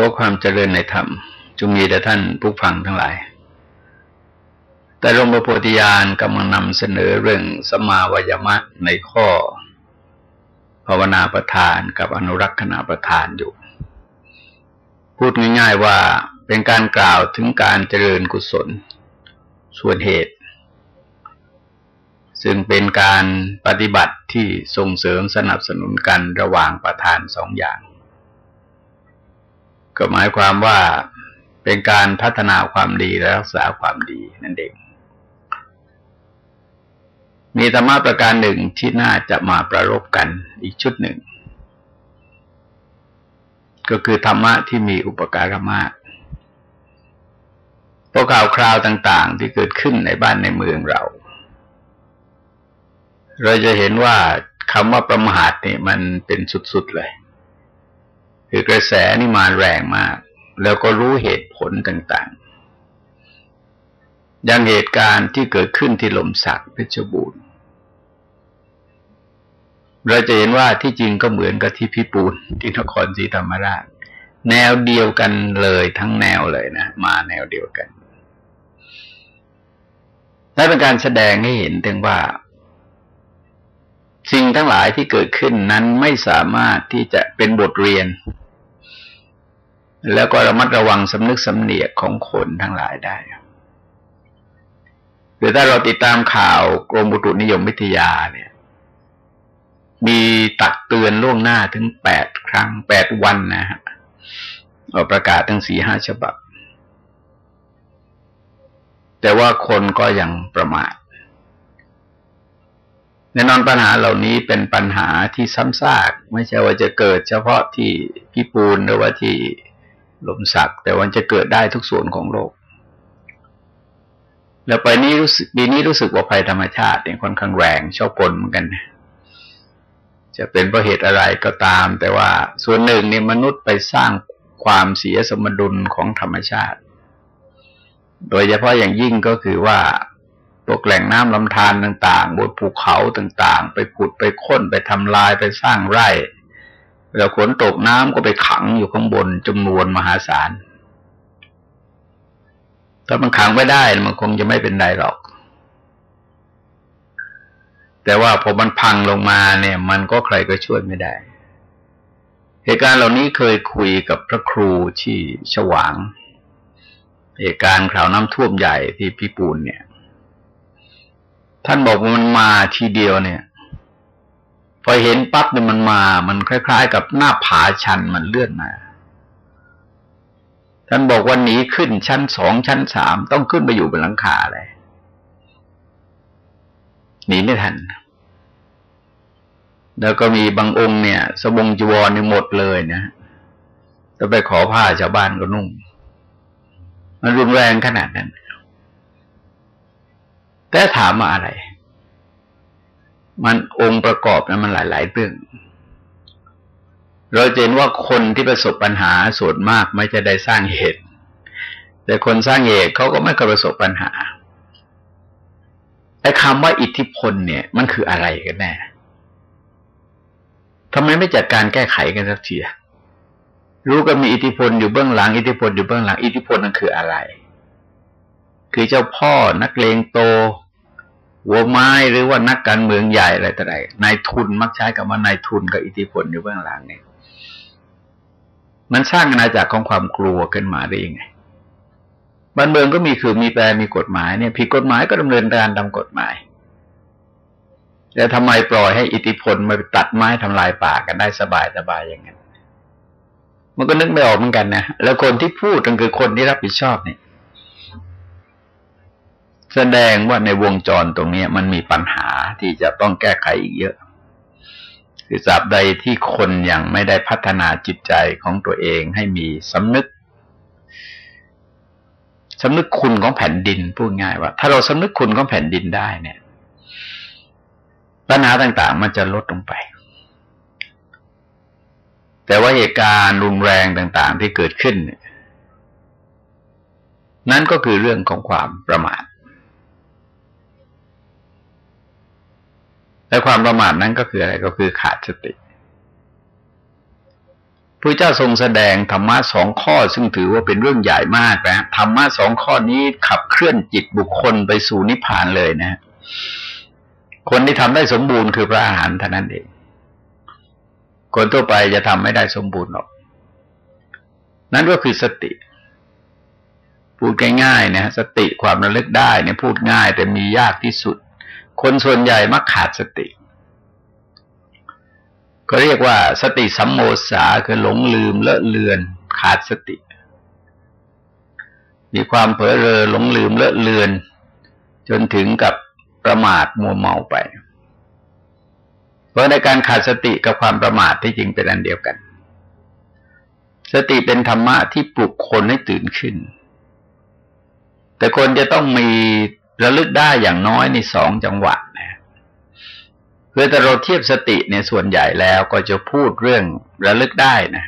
ขอความเจริญในธรรมจงมีแด่ท่านผู้ฟังทั้งหลาย แต่หลวงพ่อโพธิญาณกำลังนำเสนอเรื่องสมาวยมะในข้อ ภาวนาประทานกับอนุรักษณาประทานอยู่ พูดง่ายๆว่าเป็นการกล่าวถึงการเจริญกุศล ส่วนเหตุ ซึ่งเป็นการปฏิบัติที่ส่งเสริมสนับสนุนกันระหว่างประธานสองอย่าง ก็หมายความว่าเป็นการพัฒนาความดีและรักษาความดีนั่นเอง มีธรรมะประการหนึ่งที่น่าจะมาประรบกันอีกชุดหนึ่ง ก็คือธรรมะที่มีอุปการะมากพวกข่าวคราวต่าง ๆ ที่เกิดขึ้นในบ้านในเมืองเรา เราจะเห็นว่าคำว่าประมาทนี่มันเป็นสุด ๆ เลย คือกระแสนี่มาแรงมาก แล้วก็รู้เหตุผลต่างๆ อย่างเหตุการณ์ที่เกิดขึ้นที่ลมสักเพชรบูรณ์เราจะเห็นว่าที่จริงก็เหมือนกับที่พิปูนที่นครศรีธรรมราช แนวเดียวกันเลยทั้งแนวเลยนะ มาแนวเดียวกันและเป็นการแสดงให้เห็นถึงว่า สิ่งทั้งหลายที่เกิดขึ้นนั้นไม่สามารถที่จะเป็นบทเรียน แล้วก็ระมัดระวังสำนึกสำเนียกของคนทั้งหลายได้หรือถ้าเราติดตามข่าวกรมบุตุนิยมวิทยาเนี่ย มีตักเตือนล่วงหน้าถึงแปดครั้งแปดวันนะฮะออกประกาศทั้งสี่ห้าฉบับ แต่ว่าคนก็ยังประมาท แน่นอนปัญหาเหล่านี้เป็นปัญหาที่ซ้ำซากไม่ใช่ว่าจะเกิดเฉพาะที่พิปูนหรือว่าที่ลมสัก แต่วันจะเกิดได้ทุกส่วนของโลก แล้วไปนี้รู้สึกปีนี้รู้สึกว่าภัยธรรมชาติเนี่ยค่อนข้างแรงชอบกลเหมือนกัน จะเป็นเพราะเหตุอะไรก็ตาม แต่ว่าส่วนหนึ่งเนี่ยมนุษย์ไปสร้างความเสียสมดุลของธรรมชาติ โดยเฉพาะอย่างยิ่งก็คือว่า พวกแหล่งน้ำลำธารต่าง ๆ บนภูเขาต่างๆ ไปขุดไปค้นไปทำลายไปสร้างไร่แล้วฝนตกน้ำก็ไปขังอยู่ข้างบนจำนวนมหาศาลถ้ามันขังไม่ได้มันคงจะไม่เป็นไรหรอก แต่ว่าพอมันพังลงมาเนี่ย มันก็ใครก็ช่วยไม่ได้ เหตุการณ์เหล่านี้เคยคุยกับพระครูที่ฉวาง เหตุการณ์ข่าวน้ำท่วมใหญ่ที่พิปูนเนี่ย ท่านบอกว่ามันมาทีเดียวเนี่ย พอเห็นปั๊บเนี่ยมันมา มันคล้าย ๆ กับหน้าผาชันมันเลื่อนมาท่านบอกว่าหนีขึ้นชั้นสองชั้นสามต้องขึ้นไปอยู่บนหลังคาเลยหนีไม่ทัน แล้วก็มีบางองค์เนี่ยสบงจีวรนี่หมดเลยนะจะไปขอผ้าชาวบ้านก็นุ่ง มันรุนแรงขนาดนั้น แต่ถามมาอะไร มันองค์ประกอบนะมันหลาย ๆ เรื่อง เราเห็นว่าคนที่ประสบปัญหาส่วนมากไม่จะได้สร้างเหตุ แต่คนสร้างเหตุเขาก็ไม่เคยประสบปัญหาไอ้คำว่าอิทธิพลเนี่ย มันคืออะไรกันแน่ทำไมไม่จัดการแก้ไขกันสักทีรู้ก็มีอิทธิพลอยู่เบื้องหลัง อิทธิพลอยู่เบื้องหลัง อิทธิพลนั่นคืออะไร คือเจ้าพ่อนักเลงโต หัวไม้หรือว่านักการเมืองใหญ่อะไรต่ออะไรนายทุนมักใช้กับว่านายทุนกับอิทธิพลอยู่เบื้องหลังเนี่ยมันสร้างอาณาจักรของความกลัวขึ้นมาได้ยังไงบ้านเมืองก็มีคือมีแปลมีกฎหมายเนี่ยผิดกฎหมายก็ดำเนินการตามกฎหมายแต่ทำไมปล่อยให้อิทธิพลมาตัดไม้ทำลายป่ากันได้สบายสบายอย่างนั้นมันก็นึกไม่ออกเหมือนกันนะแล้วคนที่พูดก็คือคนที่รับผิดชอบเนี่ย แสดงว่าในวงจรตรงนี้มันมีปัญหาที่จะต้องแก้ไขอีกเยอะ คือสาบใดที่คนยังไม่ได้พัฒนาจิตใจของตัวเองให้มีสำนึกสำนึกคุณของแผ่นดินพูดง่ายว่า ถ้าเราสำนึกคุณของแผ่นดินได้เนี่ยปัญหาต่าง ๆ มันจะลดลงไป แต่ว่าเหตุการณ์รุนแรงต่าง ๆ ที่เกิดขึ้น นั่นก็คือเรื่องของความประมาท และความประมาทนั้นก็คืออะไรก็คือขาดสติพระเจ้าทรงแสดงธรรมะสองข้อ ซึ่งถือว่าเป็นเรื่องใหญ่มากนะธรรมะสองข้อนี้ขับเคลื่อนจิตบุคคลไปสู่นิพพานเลยนะ คนที่ทำได้สมบูรณ์คือพระอาหารเท่านั้นเอง คนทั่วไปจะทำไม่ได้สมบูรณ์หรอก นั่นก็คือสติ พูดง่ายๆนะสติความระลึกได้เนี่ยพูดง่ายแต่มียากที่สุด คนส่วนใหญ่มักขาดสติ ก็เรียกว่าสติสัมโมสาคือหลงลืมเลอะเลือน ขาดสติ มีความเผลอเรอหลงลืมเลอะเลือน จนถึงกับประมาทมัวเมาไป เพราะในการขาดสติกับความประมาทที่จริงเป็นอันเดียวกัน สติเป็นธรรมะที่ปลุกคนให้ตื่นขึ้น แต่คนจะต้องมี ระลึกได้อย่างน้อยในสองจังหวะนะคือแต่เราเทียบสติในส่วนใหญ่แล้วก็จะพูดเรื่องระลึกได้นะ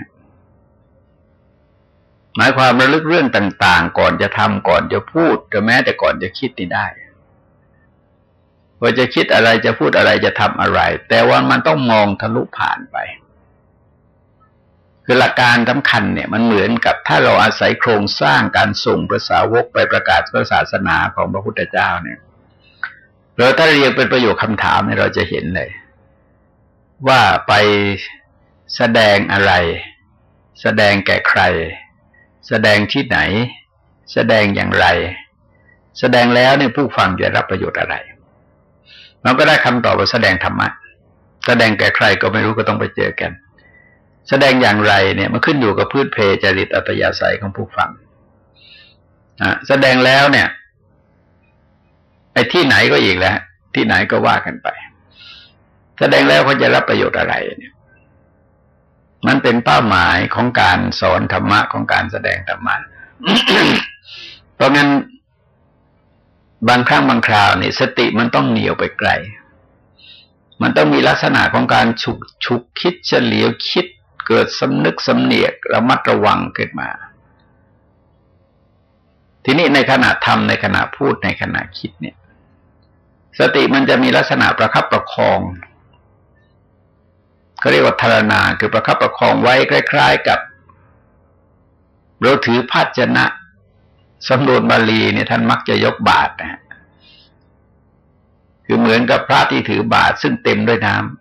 หมายความระลึกเรื่องต่าง ๆ ก่อนจะทำก่อนจะพูดหรือแม้แต่ก่อนจะคิดนี่ได้ว่าจะคิดอะไรจะพูดอะไรจะทำอะไร แต่ว่ามันต้องมองทะลุผ่านไป คือหลักการสำคัญเนี่ยมันเหมือนกับถ้าเราอาศัยโครงสร้างการส่งภาษาวกไปประกาศพระศาสนาของพระพุทธเจ้าเนี่ยเราถ้าเรียงเป็นประโยคคำถามเนี่ยเราจะเห็นเลย ว่าไปแสดงอะไร แสดงแก่ใคร แสดงที่ไหน แสดงอย่างไร แสดงแล้วเนี่ยผู้ฟังจะรับประโยชน์อะไรเราก็ได้คำตอบว่าแสดงธรรมะ แสดงแก่ใครก็ไม่รู้ก็ต้องไปเจอกัน แสดงอย่างไรเนี่ยมันขึ้นอยู่กับพื้นเพจริตอัตยาศัยของผู้ฟังแสดงแล้วเนี่ยไอ้ที่ไหนก็อีกแล้ว ที่ไหนก็ว่ากันไป แสดงแล้วเขาจะรับประโยชน์อะไรเนี่ยมันเป็นเป้าหมายของการสอนธรรมะของการแสดงธรรมะ เพราะงั้นบางครั้งบางคราวนี่สติมันต้องเหนียวไปไกล มันต้องมีลักษณะของการฉุกฉุกคิดเฉลียวคิด เกิดสำนึกสำเนียกระมัดระวังขึ้นมา ทีนี้ในขณะทำในขณะพูดในขณะคิดเนี่ย สติมันจะมีลักษณะประคับประคองก็เรียกว่าธารณาคือประคับประคองไว้คล้ายๆกับ เราถือภาชนะสำนวนบาลีเนี่ยท่านมักจะยกบาตรนะคือเหมือนกับพระที่ถือบาตรซึ่งเต็มด้วยน้ำ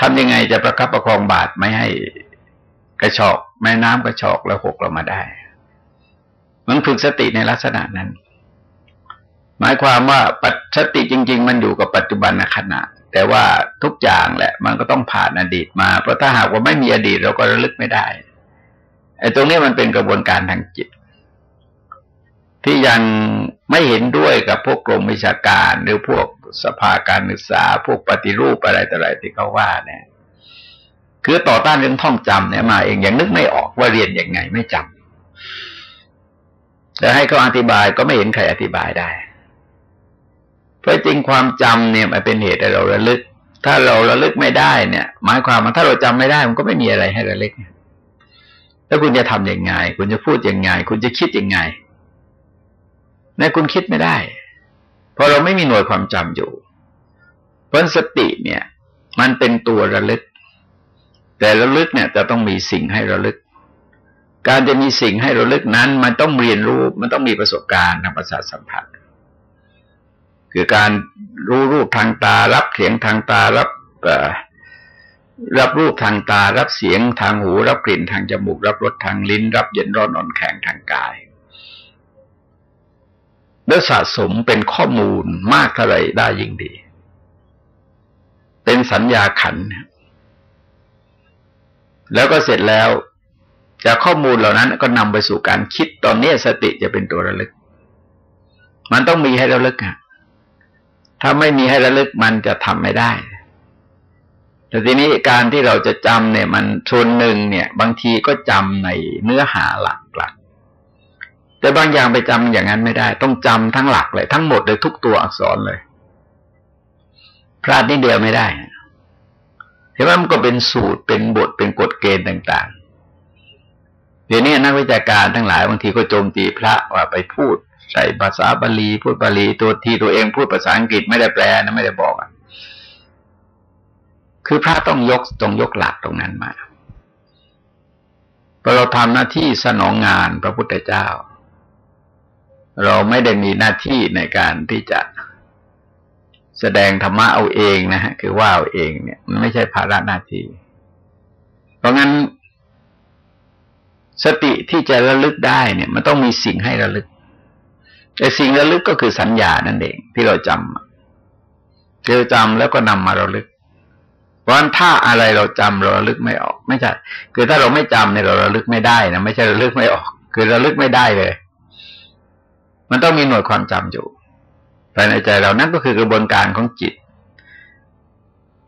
ทำยังไงจะประคับประคองบาตรไม่ให้กระชอกแม่น้ำกระชอกแล้วหกลงมาได้ มันฝึกสติในลักษณะนั้น หมายความว่าปัจสติจริง ๆ มันอยู่กับปัจจุบันขณะ แต่ว่าทุกอย่างแหละ มันก็ต้องผ่านอดีตมาเพราะถ้าหากว่าไม่มีอดีตเราก็ระลึกไม่ได้ไอ้ตรงนี้มันเป็นกระบวนการทางจิต ที่ยังไม่เห็นด้วยกับพวกกรมวิชาการหรือพวก สภาการศึกษา พวกปฏิรูปอะไรต่ออะไรที่เขาว่าเนี่ยคือต่อต้านเรื่องท่องจำเนี่ยมาเองยังนึกไม่ออกว่าเรียนยังไงไม่จำแต่ให้เขาอธิบายก็ไม่เห็นใครอธิบายได้ เพราะจริงความจำเนี่ยมันเป็นเหตุให้เราระลึก ถ้าเราระลึกไม่ได้เนี่ย หมายความว่าถ้าเราจำไม่ได้ มันก็ไม่มีอะไรให้ระลึกแล้วคุณจะทํำยังไง คุณจะพูดยังไง คุณจะคิดยังไงในคุณคิดไม่ได้ เพราะเราไม่มีหน่วยความจำอยู่ เพราะสติเนี่ย มันเป็นตัวระลึก แต่ระลึกเนี่ยจะต้องมีสิ่งให้ระลึก การจะมีสิ่งให้ราลึกนั้น มันต้องเรียนรู้มันต้องมีประสบการณ์ทางประสาทสัมผัส คือการรู้รูปทางตา รับเสียงทางตารับรับรูปทางตา รับเสียงทางหู รับกลิ่นทางจมูก รับรสทางลิ้น รับเย็นร้อนอ่อนแข็งทางกาย แล้วสะสมเป็นข้อมูลมากเท่าไรได้ยิ่งดี เป็นสัญญาขัน แล้วก็เสร็จแล้ว จากข้อมูลเหล่านั้นก็นำไปสู่การคิดตอนนี้สติจะเป็นตัวระลึก มันต้องมีให้ระลึกอะถ้าไม่มีให้ระลึกมันจะทำไม่ได้แต่ทีนี้การที่เราจะจำเนี่ย มันส่วนหนึ่งเนี่ย บางทีก็จำในเนื้อหาหลักหลัก แต่บางอย่างไปจำอย่างนั้นไม่ได้ ต้องจำทั้งหลักเลย ทั้งหมดเลยทุกตัวอักษรเลยพลาดนิดเดียวไม่ได้เห็นว่ามันก็เป็นสูตรเป็นบทเป็นกฎเกณฑ์ต่างๆ เดี๋ยวนี้นักวิชาการทั้งหลายบางทีก็โจมตีพระว่าไปพูด ใส่ภาษาบาลีพูดบาลีตัวทีตัวเองพูดภาษาอังกฤษไม่ได้แปลนะไม่ได้บอกอะคือพระต้องยกต้องยกหลักตรงนั้นมาพอเราทำหน้าที่สนองงานพระพุทธเจ้า เราไม่ได้มีหน้าที่ในการที่จะแสดงธรรมะเอาเองนะฮะคือว่าเอาเองเนี่ยมันไม่ใช่ภาระหน้าที่ เพราะงั้น สติที่จะระลึกได้เนี่ย มันต้องมีสิ่งให้ระลึก แต่สิ่งระลึกก็คือสัญญานั่นเอง ที่เราจำเราจำแล้วก็นำมาระลึก เพราะฉะนั้นถ้าอะไรเราจำเราระลึกไม่ออก ไม่ใช่ คือถ้าเราไม่จำเนี่ยเราระลึกไม่ได้นะไม่ใช่ระลึกไม่ออก คือระลึกไม่ได้เลย มันต้องมีหน่วยความจำอยู่ภายในใจเรานั่นก็คือกระบวนการของจิต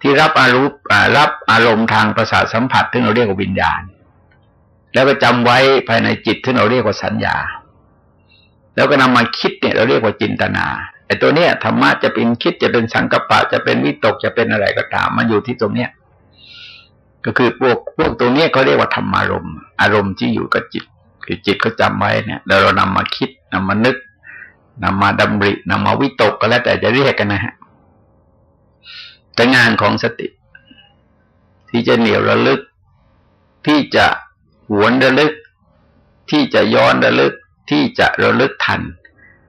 ที่รับอารมณ์รับอารมณ์ทางประสาทสัมผัสที่เราเรียกว่าวิญญาณ แล้วก็จำไว้ภายในจิตที่เราเรียกว่าสัญญา แล้วก็นำมาคิดเนี่ยเราเรียกว่าจินตนาไอ้ตัวเนี้ยธรรมะจะเป็นคิดจะเป็นสังกปะ จะเป็นวิตกจะเป็นอะไรก็ตามมันอยู่ที่ตรงเนี้ยก็คือพวกพวกตรงเนี้ยเขาเรียกว่าธรรมารมณ์อารมณ์ที่อยู่กับจิต คือจิตเขาจาไว้เนี่ยแล้วเรานำมาคิดนำมานึก นำมาดำรินำมาวิตกก็แล้วแต่จะเรียกกันนะฮะแต่งานของสติ ที่จะเหนียวระลึก ที่จะหวนระลึก ที่จะย้อนระลึก ที่จะระลึกทัน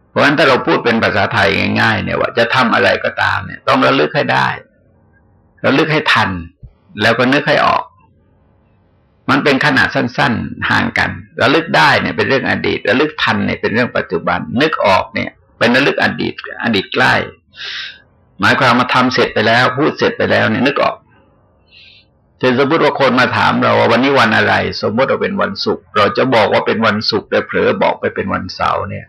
เพราะฉะนั้นถ้าเราพูดเป็นภาษาไทยง่าย ๆ เนี่ยว่าจะทำอะไรก็ตามเนี่ย ต้องระลึกให้ได้ ระลึกให้ทัน แล้วก็นึกให้ออก มันเป็นขนาดสั้น ๆ ห่างกันระลึกได้เนี่ยเป็นเรื่องอดีตระลึกทันเนี่ยเป็นเรื่องปัจจุบัน นึกออกเนี่ย เป็นระลึกอดีต อดีตใกล้ หมายความมาทำเสร็จไปแล้ว พูดเสร็จไปแล้วเนี่ยนึกออกเช่นสมมติว่าคนมาถามเราว่าวันนี้วันอะไร สมมติเราเป็นวันศุกร์เราจะบอกว่าเป็นวันศุกร์แต่เผลอบอกไปเป็นวันเสาร์เนี่ย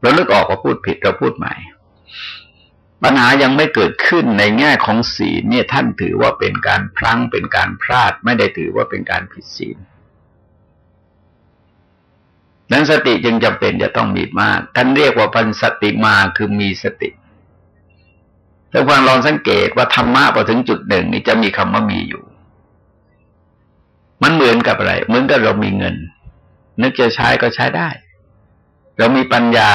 เราลึกออกว่าพูดผิดเราพูดใหม่ ปัญหายังไม่เกิดขึ้นในแง่ของศีลเนี่ยท่านถือว่าเป็นการพลั้งเป็นการพลาดไม่ได้ถือว่าเป็นการผิดศีลนั้นสติจึงจำเป็นจะต้องมีมาก ท่านเรียกว่าปัญสติมาคือมีสติถ้าฟังลองสังเกตว่าธรรมะพอถึงจุดหนึ่งนี่จะมีคำว่ามีอยู่ มันเหมือนกับอะไรเหมือนกับเรามีเงิน นึกจะใช้ก็ใช้ได้ เรามีปัญญา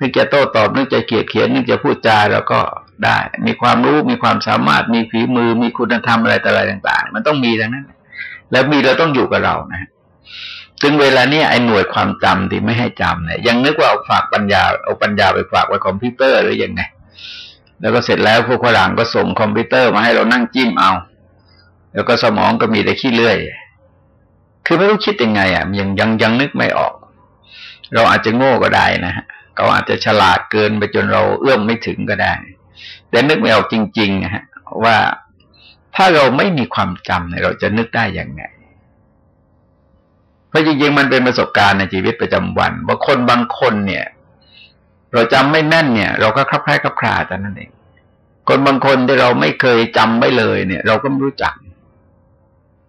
นึกจะโต้ตอบนึกจะเกียดเขียนนึกจะพูดจาเราก็ได้ มีความรู้มีความสามารถมีฝีมือมีคุณธรรมอะไรต่ออะไรต่าง ๆ มันต้องมีทั้งนั้น แล้วมีเราต้องอยู่กับเรานะถึงเวลาเนี้ยไอ้หน่วยความจำที่ไม่ให้จำเนี่ยยังนึกว่าเอาฝากปัญญาเอาปัญญาไปฝากไว้คอมพิวเตอร์หรือยังไงแล้วก็เสร็จแล้วพวกฝรั่งก็ส่งคอมพิวเตอร์มาให้เรานั่งจิ้มเอา แล้วก็สมองก็มีแต่ขี้เลื่อย คือไม่รู้คิดยังไงอะยังยังยังนึกไม่ออก เราอาจจะโง่ก็ได้นะฮะ เขาอาจจะฉลาดเกินไปจนเราเอื้อมไม่ถึงก็ได้ แต่นึกไม่ออกจริงๆนะฮะว่าถ้าเราไม่มีความจำเนี่ยเราจะนึกได้อยังไง เพราะจริงๆมันเป็นประสบการณ์ในชีวิตประจำวันว่าคนบางคนเนี่ย เราจำไม่แม่นเนี่ย เราก็คลับคล้ายคลับคลาแต่นั่นเองคนบางคนที่เราไม่เคยจำไม่เลยเนี่ย เราก็ไม่รู้จัก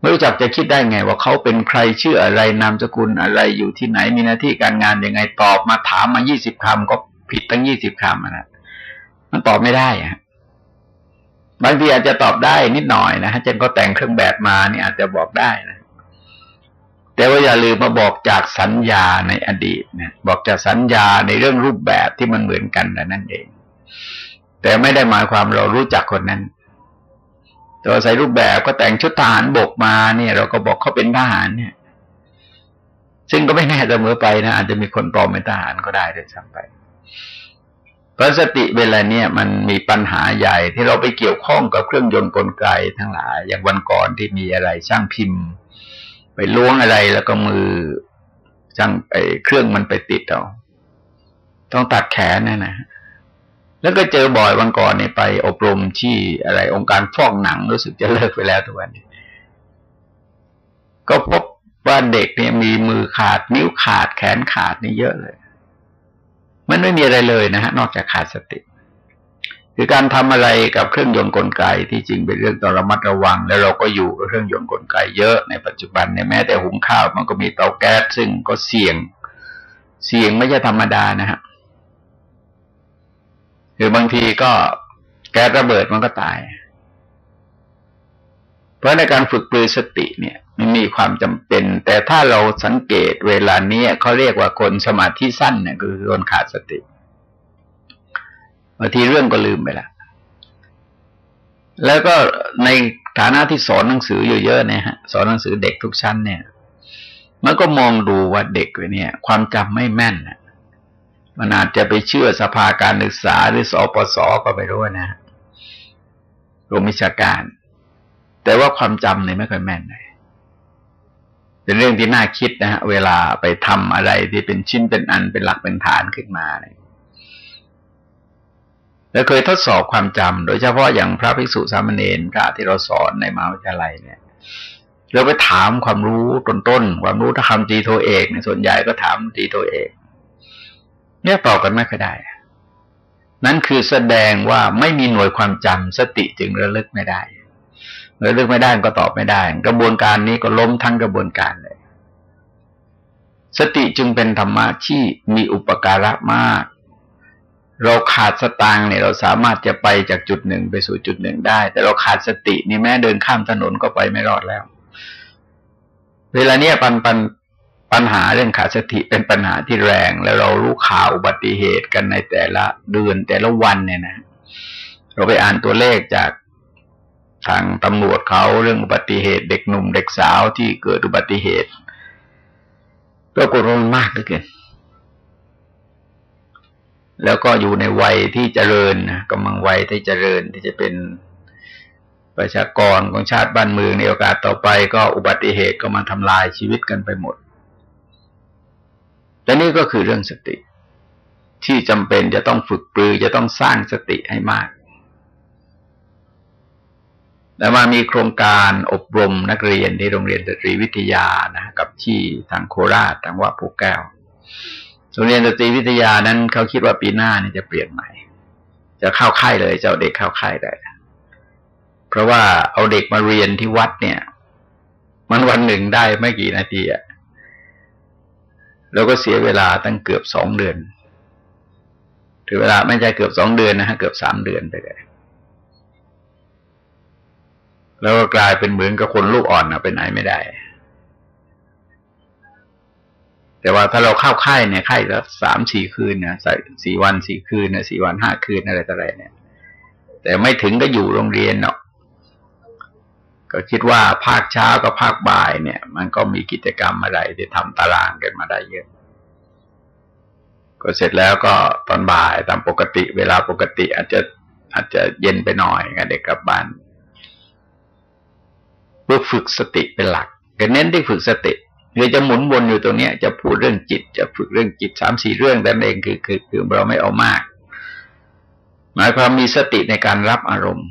ไม่รู้จักจะคิดได้ไง ว่าเขาเป็นใครชื่ออะไรนามสกุลอะไรอยู่ที่ไหนมีหน้าที่การงานยังไงตอบมาถามมายี่สิบคำก็ผิดตั้งยี่สิบคำนะมันตอบไม่ได้อะบางทีอาจจะตอบได้นิดหน่อยนะฮะเช่นก็แต่งเครื่องแบบมาเนี่ยอาจจะบอกได้นะแต่ว่าอย่าลืมมาบอกจากสัญญาในอดีตเนี่ยบอกจากสัญญาในเรื่องรูปแบบที่มันเหมือนกันนั่นเอง แต่ไม่ได้หมายความเรารู้จักคนนั้น ตัวใส่รูปแบบก็แต่งชุดทหารบกมาเนี่ย เราก็บอกเขาเป็นทหารเนี่ย ซึ่งก็ไม่แน่เสมอไปนะอาจจะมีคนปลอมเป็นทหารก็ได้ด้วยซ้ำไปเพราะสติเวลาเนี่ยมันมีปัญหาใหญ่ที่เราไปเกี่ยวข้องกับเครื่องยนต์กลไกทั้งหลาย อย่างวันก่อนที่มีอะไรช่างพิมพ์ ไปล้วงอะไรแล้วก็มือช่างไอ้เครื่องมันไปติดเอาต้องตัดแขนนะนะ แล้วก็เจอบ่อยวันก่อนเนี่ยไปอบรมที่อะไร องค์การฟอกหนังรู้สึกจะเลิกไปแล้วทุกวันนี้ก็พบว่าเด็กเนี่ยมีมือขาด นิ้วขาดแขนขาดนี่เยอะเลย มันไม่มีอะไรเลยนะฮะ นอกจากขาดสติ คือการทำอะไรกับเครื่องยนต์กลไกที่จริงเป็นเรื่องต้องระมัดระวัง แล้วเราก็อยู่กับเครื่องยนต์กลไกเยอะในปัจจุบันเนี่ยแม้แต่หุงข้าวมันก็มีเตาแก๊สซึ่งก็เสี่ยง เสี่ยงไม่ใช่ธรรมดานะฮะ หรือบางทีก็แก๊สระเบิดมันก็ตาย เพราะในการฝึกปลือสติเนี่ยมันมีความจำเป็น แต่ถ้าเราสังเกตเวลานี้เขาเรียกว่าคนสมาธิสั้นเนี่ยคือคนขาดสติบางทีเรื่องก็ลืมไปละแล้วก็ในฐานะที่สอนหนังสืออยู่เยอะเนี่ยฮะสอนหนังสือเด็กทุกชั้นเนี่ย มันก็มองดูว่าเด็กเนี่ย ความจำไม่แม่น มันอาจจะไปเชื่อสภาการศึกษาหรือสอปสก็ไม่รู้นะรวมวิชาการ แต่ว่าความจำเนี่ยไม่ค่อยแม่นเลยเป็นเรื่องที่น่าคิดนะฮะเวลาไปทำอะไรที่เป็นชิ้นเป็นอันเป็นหลักเป็นฐานขึ้นมาเนี่ยแล้วเคยทดสอบความจำโดยเฉพาะอย่างพระภิกษุสามเณรพระที่เราสอนในมหาวิทยาลัยเนี่ยเราไปถามความรู้ต้นๆความรู้ถ้าคำตีโทเอกเนี่ยส่วนใหญ่ก็ถามตีโทเอก เนี่ยตอบกันไม่ค่อยได้ นั่นคือแสดงว่าไม่มีหน่วยความจำสติจึงระลึกไม่ได้ระลึกไม่ได้ก็ตอบไม่ได้ กระบวนการนี้ก็ล้มทั้งกระบวนการเลย สติจึงเป็นธรรมะที่มีอุปการะมาก เราขาดสตางค์เนี่ยเราสามารถจะไปจากจุดหนึ่งไปสู่จุดหนึ่งได้ แต่เราขาดสตินี่แม้เดินข้ามถนนก็ไปไม่รอดแล้ว เวลาเนี้ยปันปัน ปัญหาเรื่องขาดสติเป็นปัญหาที่แรง แล้วเรารู้ข่าวอุบัติเหตุกันในแต่ละเดือนแต่ละวันเนี่ยนะ เราไปอ่านตัวเลขจากทางตำรวจเขาเรื่องอุบัติเหตุ เด็กหนุ่มเด็กสาวที่เกิดอุบัติเหตุก็กดรมากเหลือเกินแล้วก็อยู่ในวัยที่เจริญนะกำลังวัยที่เจริญที่จะเป็นประชากรของชาติบ้านเมืองในโอกาสต่อไป ก็อุบัติเหตุก็มาทำลายชีวิตกันไปหมด แต่นี่ก็คือเรื่องสติ ที่จำเป็นจะต้องฝึกปรือจะต้องสร้างสติให้มากแล้วมามีโครงการอบรมนักเรียนที่โรงเรียนสตรีวิทยานะกับที่ทางโคราชทางว่าภูแก้ว โรงเรียนดนตรีวิทยานั้นเขาคิดว่าปีหน้านี่จะเปลี่ยนใหม่ จะเข้าค่ายเลยจะเอาเด็กเข้าค่ายได้ เพราะว่าเอาเด็กมาเรียนที่วัดเนี่ย มันวันหนึ่งได้ไม่กี่นาทีอะ แล้วก็เสียเวลาตั้งเกือบสองเดือน ถือเวลาไม่ใช่เกือบสองเดือนนะฮะเกือบสามเดือนไปเลยแล้วก็กลายเป็นเหมือนกับคนลูกอ่อนนะไปไหนไม่ได้ แต่ว่าถ้าเราเข้าค่ายเนี่ยค่ายละสามสี่คืนเนี่สี่วันสี่คืนนี่ยสี่วันห้าคืนอะไรต่ออะไรเนี่ย แต่ไม่ถึงก็อยู่โรงเรียนเนาะ ก็คิดว่าภาคเช้ากับภาคบ่ายเนี่ย มันก็มีกิจกรรมอะไรที่ทำตารางกันมาได้เยอะ ก็เสร็จแล้วก็ตอนบ่ายตามปกติ เวลาปกติ อาจจะอาจจะเย็นไปหน่อยกันเด็กกลับบ้านเพื่อฝึกสติเป็นหลักก็เน้นที่ฝึกสติคือจะหมุนวนอยู่ตรงเนี้ย จะพูดเรื่องจิต จะฝึกเรื่องจิตสามสี่เรื่องแต่เองคือคือคือเราไม่เอามาก หมายความมีสติในการรับอารมณ์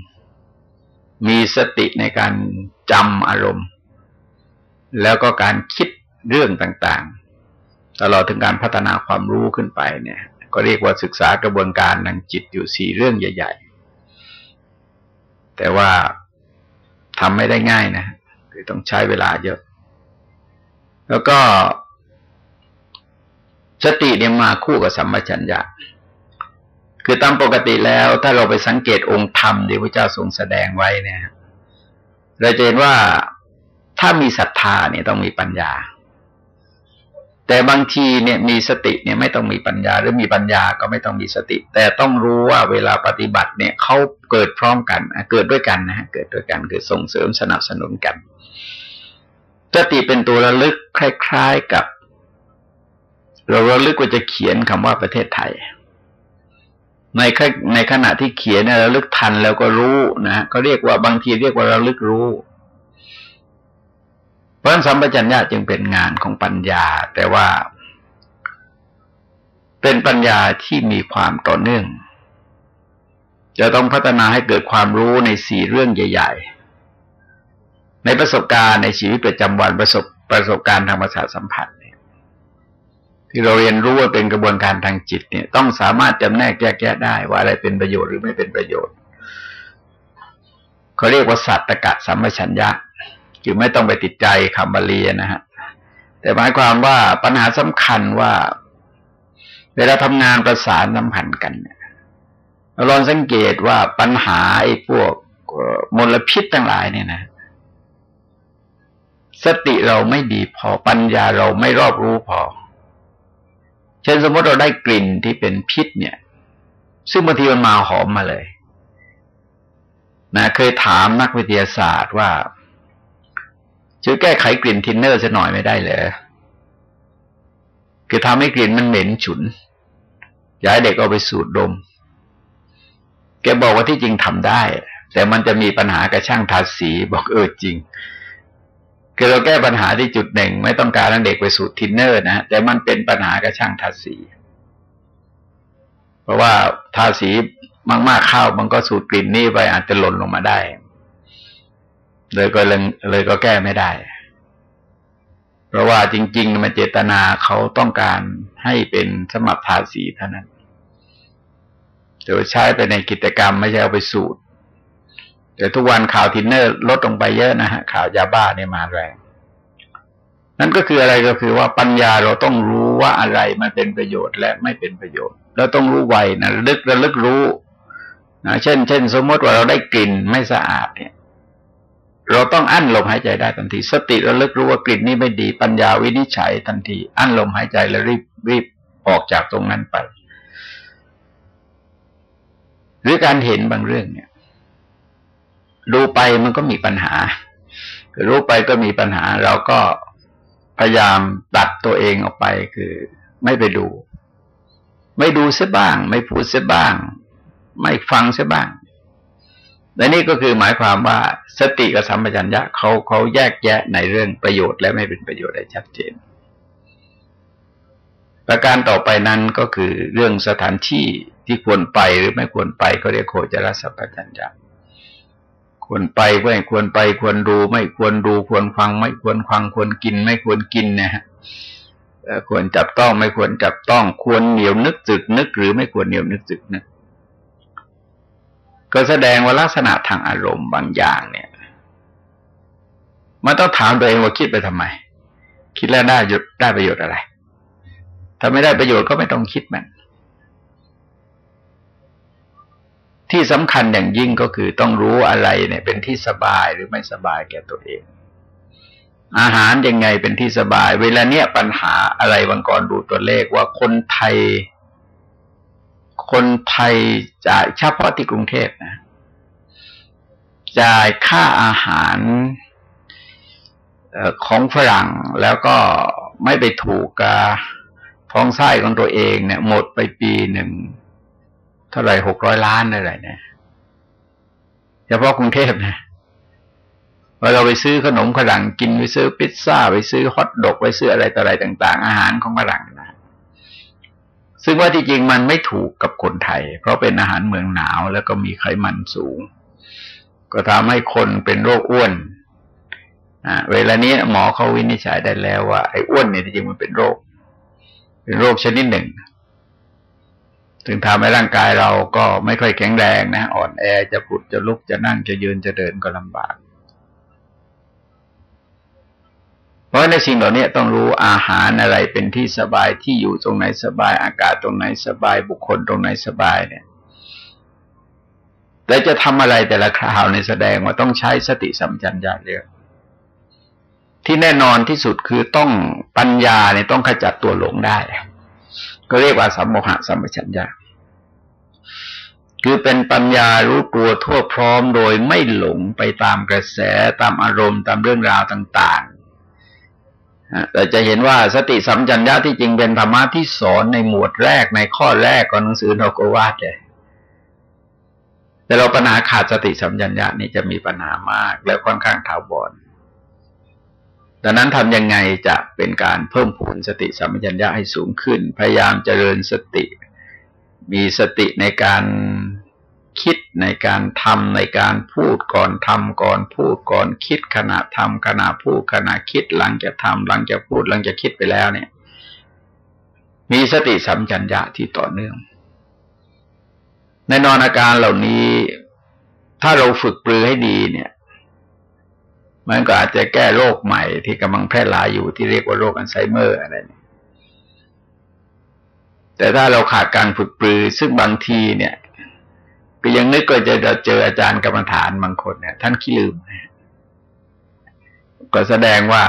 มีสติในการจำอารมณ์ แล้วก็การคิดเรื่องต่างๆ ตลอดถึงการพัฒนาความรู้ขึ้นไปเนี่ย ก็เรียกว่าศึกษากระบวนการทางจิตอยู่สี่เรื่องใหญ่ ๆ แต่ว่าทำไม่ได้ง่ายนะคือต้องใช้เวลาเยอะ แล้วก็สติเนี่ยมาคู่กับสัมปชัญญะ คือตามปกติแล้วถ้าเราไปสังเกตองค์ธรรมที่พระเจ้าทรงแสดงไว้เนี่ยเราจะเห็นว่าถ้ามีศรัทธาเนี่ยต้องมีปัญญา แต่บางทีเนี่ยมีสติเนี่ยไม่ต้องมีปัญญา หรือมีปัญญาก็ไม่ต้องมีสติ แต่ต้องรู้ว่าเวลาปฏิบัติเนี่ยเขาเกิดพร้อมกันเกิดด้วยกันนะเกิดด้วยกันคือส่งเสริมสนับสนุนกันสติเป็นตัวระลึกคล้าย ๆกับ เราระลึกว่าจะเขียนคำว่าประเทศไทย ในในขณะที่เขียนเนี่ยระลึกทันแล้วก็รู้นะก็เรียกว่าบางทีเรียกว่าระลึกรู้ เพราะสัมปชัญญะจึงเป็นงานของปัญญา แต่ว่า เป็นปัญญาที่มีความต่อเนื่อง จะต้องพัฒนาให้เกิดความรู้ในสี่เรื่องใหญ่ ๆ ในประสบการณ์ในชีวิตประจำวันประสบประสบการณ์ทางประสาทสัมผัส ที่เราเรียนรู้ว่าเป็นกระบวนการทางจิตเนี่ย ต้องสามารถจำแนกแยกแยะได้ว่าอะไรเป็นประโยชน์หรือไม่เป็นประโยชน์เขาเรียกว่าสัตตกะสัมมชัญญะคือไม่ต้องไปติดใจคำบาลีนะฮะแต่หมายความว่าปัญหาสำคัญว่า เวลาทำงานประสานสัมพันธ์กันเนี่ยเราลองสังเกตว่าปัญหาไอ้พวกมลพิษทั้งหลายเนี่ยนะ สติเราไม่ดีพอปัญญาเราไม่รอบรู้พอ เช่นสมมติเราได้กลิ่นที่เป็นพิษเนี่ย ซึ่งบางทีมันมาหอมมาเลยนะเคยถามนักวิทยาศาสตร์ว่าช่วยแก้ไขกลิ่นทินเนอร์ซะหน่อยไม่ได้เลยคือทำให้กลิ่นมันเหม็นฉุนอย่าให้เด็กเอาไปสูดดม แกบอกว่าที่จริงทำได้ แต่มันจะมีปัญหากับช่างทาสีบอกเออจริง คือเราแก้ปัญหาที่จุดหนึ่ง ไม่ต้องการให้เด็กไปสูดทินเนอร์นะแต่มันเป็นปัญหากับช่างทาสี เพราะว่าทาสีมากๆเข้ามันก็สูดกลิ่นนี่ไปอาจจะหล่นลงมาได้ เลยก็เลยเลยก็แก้ไม่ได้ เพราะว่าจริง ๆ มันเจตนาเขาต้องการให้เป็นสมัครทาสีเท่านั้นแต่ใช้ไปในกิจกรรมไม่ใช่เอาไปสู ดแต่ทุกวันข่าวทินเนอร์ลดลงไปเยอะนะฮะข่าวยาบ้าเนี่ยมาแรง นั่นก็คืออะไรก็คือว่าปัญญาเราต้องรู้ว่าอะไรมันเป็นประโยชน์และไม่เป็นประโยชน์เราต้องรู้ไวนะระลึกระลึกรู้นะเช่น เช่น สมมติว่าเราได้กลิ่นไม่สะอาดเนี่ย เราต้องอั้นลมหายใจได้ทันที สติระลึกรู้ว่ากลิ่นนี้ไม่ดี ปัญญาวินิจฉัยทันที อั้นลมหายใจแล้วรีบรีบออกจากตรงนั้นไป หรือการเห็นบางเรื่องเนี่ย ดูไปมันก็มีปัญหา รู้ไปก็มีปัญหา เราก็พยายามตัดตัวเองออกไปคือไม่ไปดู ไม่ดูเสียบ้าง ไม่พูดเสียบ้าง ไม่ฟังเสียบ้างและนี่ก็คือหมายความว่าสติกับสัมปชัญญะเขาเขาแยกแยะในเรื่องประโยชน์และไม่เป็นประโยชน์ได้ชัดเจน ประการต่อไปนั้นก็คือเรื่องสถานที่ที่ควรไปหรือไม่ควรไปก็เรียกโคจรสัมปชัญญะ ควรไปไม่ควรไปควรดูไม่ควรดูควรฟัง ไม่ควรฟังควรกิน ไม่ควรกินนะฮะควรจับต้องไม่ควรจับต้อง ควรเหนียวนึกจึกนึก หรือไม่ควรเหนียวนึกจึกนึกก็แสดงว่าลักษณะทางอารมณ์บางอย่างเนี่ยมันต้องถามตัวเองว่าคิดไปทำไม คิดแล้วได้หยุดได้ประโยชน์อะไร ถ้าไม่ได้ประโยชน์ก็ไม่ต้องคิดมัน ที่สำคัญอย่างยิ่งก็คือต้องรู้อะไรเนี่ย เป็นที่สบายหรือไม่สบายแก่ตัวเอง อาหารยังไงเป็นที่สบาย เวลาเนี้ยปัญหาอะไรบางก่อนดูตัวเลขว่าคนไทย คนไทยจ่ายเฉพาะที่กรุงเทพนะจ่ายค่าอาหารของฝรั่งแล้วก็ไม่ไปถูกกับท้องไส้ของตัวเองเนี่ย หมดไปปีหนึ่ง ท่าไหร่หกร้อยล้านอะไรเนี่ยเฉพาะกรุงเทพนะพอเราไปซื้อขนมขลังกินไปซื้อพิซซ่าไปซื้อฮอทดอกไปซื้ออะไรต่ออะไรต่าง ๆ อาหารของฝรั่งนะซึ่งว่าที่จริงมันไม่ถูกกับคนไทย เพราะเป็นอาหารเมืองหนาวแล้วก็มีไขมันสูง ก็ทำให้คนเป็นโรคอ้วนอ่าเวลานี้หมอเขาวินิจฉัยได้แล้วว่าไอ้อ้วนเนี่ยจริงมันเป็นโรค เป็นโรคชนิดหนึ่ง ถึงทำให้ร่างกายเราก็ไม่ค่อยแข็งแรงนะ อ่อนแอจะปุดจะลุกจะนั่งจะยืนจะเดินก็ลำบาก เพราะในสิ่งเหล่านี้ต้องรู้อาหารอะไรเป็นที่สบายที่อยู่ตรงไหนสบาย อากาศตรงไหนสบายบุคคลตรงไหนสบายเนี่ยแล้วจะทำอะไรแต่ละคราวในแสดงว่าต้องใช้สติสัมปชัญญะเยอะที่แน่นอนที่สุดคือต้องปัญญาเนี่ยต้องขจัดตัวหลงได้ ก็เรียกว่าสัมโมหะสัมปชัญญะคือเป็นปัญญารู้ตัวทั่วพร้อมโดยไม่หลงไปตามกระแสตามอารมณ์ตามเรื่องราวต่างๆแต่จะเห็นว่าสติสัมจัญญะที่จริงเป็นธรรมะที่สอนในหมวดแรกในข้อแรกของหนังสือนกวาดเลยแต่เราปัญหาขาดสติสัมจัญญะนี่จะมีปัญหามาก แล้วค่อนข้างถาวร ดังนั้นทำยังไงจะเป็นการเพิ่มพูนสติสัมปชัญญะให้สูงขึ้น พยายามเจริญสติ มีสติในการคิดในการทำในการพูดก่อนทำก่อนพูดก่อนคิดขณะทำขณะพูดขณะคิดหลังจะทำหลังจะพูดหลังจะคิดไปแล้วเนี่ย มีสติสัมปชัญญะที่ต่อเนื่องในนอนอาการเหล่านี้ ถ้าเราฝึกปรือให้ดีเนี่ย มันก็อาจจะแก้โรคใหม่ที่กำลังแพร่หลายอยู่ที่เรียกว่าโรคอัลไซเมอร์อะไรนี่แต่ถ้าเราขาดการฝึกปรือ ซึ่งบางทีเนี่ย ก็ยังนึกก็จะเจออาจารย์กรรมฐานบางคนเนี่ย ท่านขี้ลืม ก็แสดงว่า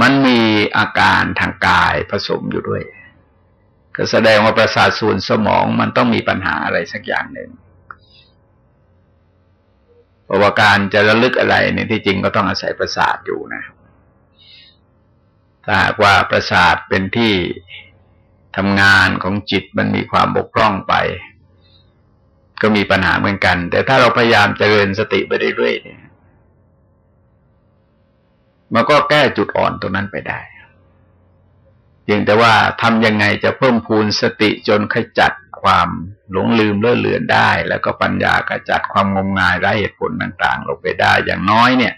มันมีอาการทางกายผสมอยู่ด้วย ก็แสดงว่าประสาทส่วนสมองมันต้องมีปัญหาอะไรสักอย่างหนึ่ง เพราะว่าการจะระลึกอะไรเนี่ยที่จริงก็ต้องอาศัยประสาทอยู่นะถ้าหากว่าประสาทเป็นที่ทำงานของจิตมันมีความบกพร่องไป ก็มีปัญหาเหมือนกัน แต่ถ้าเราพยายามเจริญสติไปเรื่อยๆเนี่ยมันก็แก้จุดอ่อนตรงนั้นไปได้เพียงแต่ว่าทำยังไงจะเพิ่มพูนสติจนขจัด ความหลงลืมเลื่อนเลือนได้ แล้วก็ปัญญาขจัดความงมงายไร้เหตุผลต่างๆ ลงไปได้อย่างน้อยเนี่ย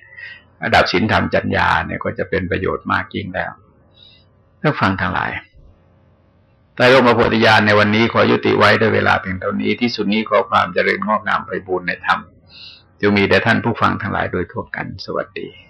ระดับศีลธรรมจัญญาเนี่ยก็จะเป็นประโยชน์มากยิ่งแล้วเพื่อฟังทั้งหลายใต้ร่มพระโพธิญาณในวันนี้ขอยุติไว้ด้วยเวลาเพียงเท่านี้ที่สุดนี้ขอความเจริญงอกงามไปบูรณนธรรมจะมีแด่ท่านผู้ฟังทั้งหลายโดยทั่วกันสวัสดี